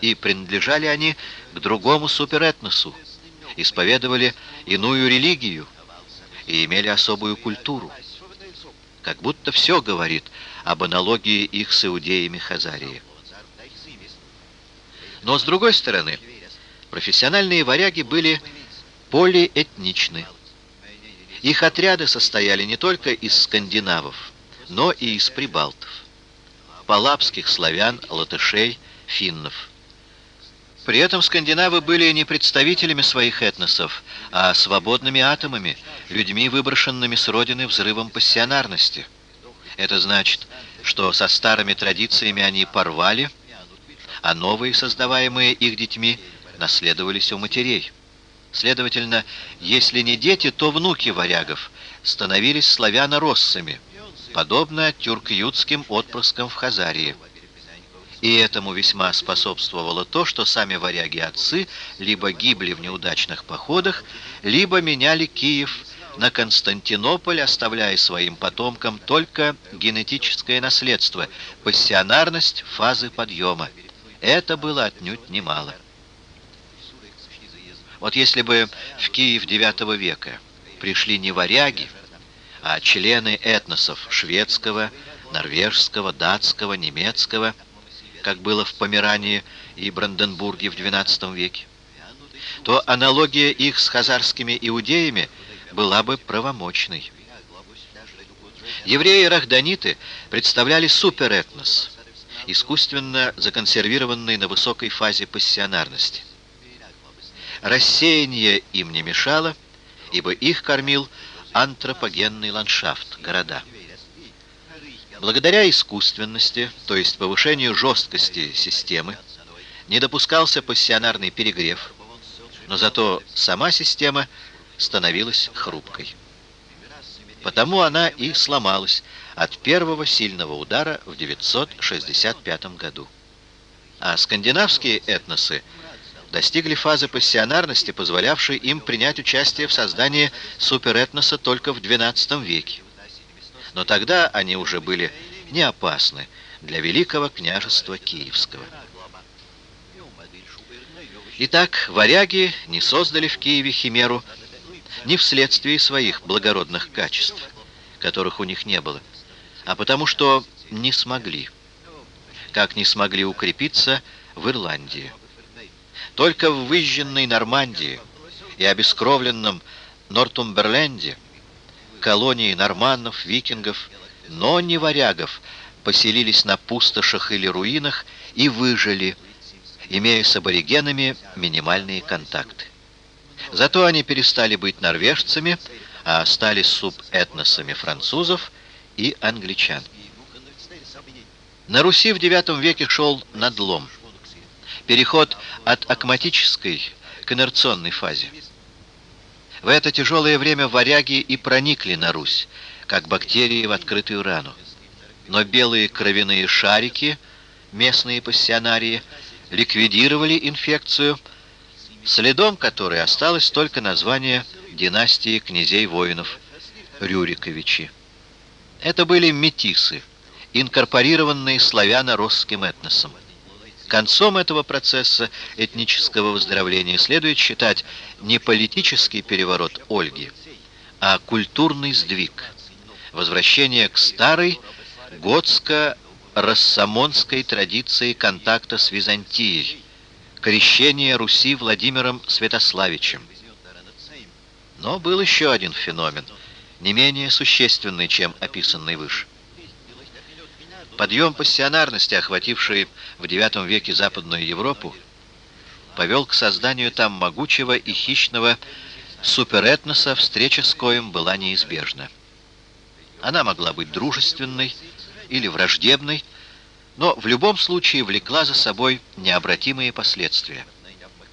и принадлежали они к другому суперэтносу, исповедовали иную религию и имели особую культуру. Как будто все говорит об аналогии их с иудеями Хазарии. Но с другой стороны, профессиональные варяги были полиэтничны. Их отряды состояли не только из скандинавов, но и из прибалтов, палапских славян, латышей, финнов. При этом скандинавы были не представителями своих этносов, а свободными атомами, людьми, выброшенными с родины взрывом пассионарности. Это значит, что со старыми традициями они порвали, а новые, создаваемые их детьми, наследовались у матерей. Следовательно, если не дети, то внуки варягов становились славяно-россами, подобно тюрк-ютским отпрыскам в Хазарии. И этому весьма способствовало то, что сами варяги-отцы либо гибли в неудачных походах, либо меняли Киев на Константинополь, оставляя своим потомкам только генетическое наследство, пассионарность фазы подъема. Это было отнюдь немало. Вот если бы в Киев IX века пришли не варяги, а члены этносов шведского, норвежского, датского, немецкого, как было в Померании и Бранденбурге в XII веке, то аналогия их с хазарскими иудеями была бы правомочной. Евреи-рахданиты представляли суперэтнос, искусственно законсервированный на высокой фазе пассионарности. Рассеяние им не мешало, ибо их кормил антропогенный ландшафт, города. Благодаря искусственности, то есть повышению жесткости системы, не допускался пассионарный перегрев, но зато сама система становилась хрупкой. Потому она и сломалась от первого сильного удара в 965 году. А скандинавские этносы достигли фазы пассионарности, позволявшей им принять участие в создании суперэтноса только в XII веке. Но тогда они уже были не опасны для Великого княжества Киевского. Итак, варяги не создали в Киеве химеру не вследствие своих благородных качеств, которых у них не было, а потому что не смогли, как не смогли укрепиться в Ирландии. Только в выжженной Нормандии и обескровленном Нортумберленде колонии норманнов, викингов, но не варягов, поселились на пустошах или руинах и выжили, имея с аборигенами минимальные контакты. Зато они перестали быть норвежцами, а стали субэтносами французов и англичан. На Руси в IX веке шел надлом – переход от акматической к инерционной фазе. В это тяжелое время варяги и проникли на Русь, как бактерии в открытую рану. Но белые кровяные шарики, местные пассионарии, ликвидировали инфекцию, следом которой осталось только название династии князей-воинов Рюриковичи. Это были метисы, инкорпорированные славяно-росским этносом. Концом этого процесса этнического выздоровления следует считать не политический переворот Ольги, а культурный сдвиг, возвращение к старой готско-рассамонской традиции контакта с Византией, крещение Руси Владимиром Святославичем. Но был еще один феномен, не менее существенный, чем описанный выше. Подъем пассионарности, охвативший в IX веке Западную Европу, повел к созданию там могучего и хищного суперэтноса, встреча с коем была неизбежна. Она могла быть дружественной или враждебной, но в любом случае влекла за собой необратимые последствия.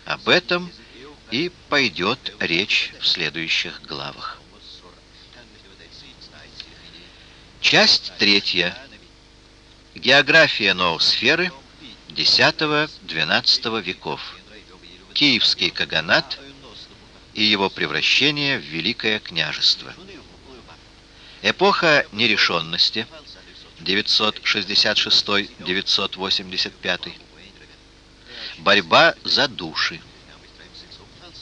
Об этом и пойдет речь в следующих главах. Часть третья. География ноосферы X-XII веков. Киевский каганат и его превращение в Великое княжество. Эпоха нерешенности 966-985. борьба за души.